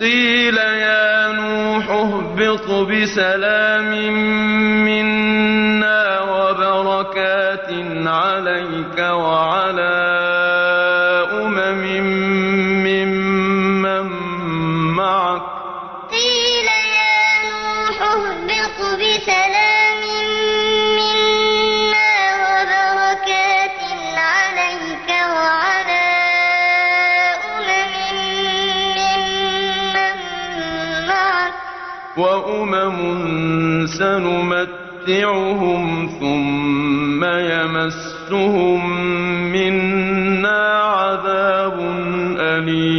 قِيلَ يَا نُوحُ اهْبِطْ بِسَلَامٍ مِّنَّا وَبَرَكَاتٍ عَلَيْكَ وَعَلَىٰ أُمَمٍ مِّمَّن مَّعَكَ ۚ. وَأُمَمٌ سَنُمَتِّعُهُمْ ثُمَّ يَمَسُّهُم مِّنَّا عَذَابٌ أَلِيمٌ.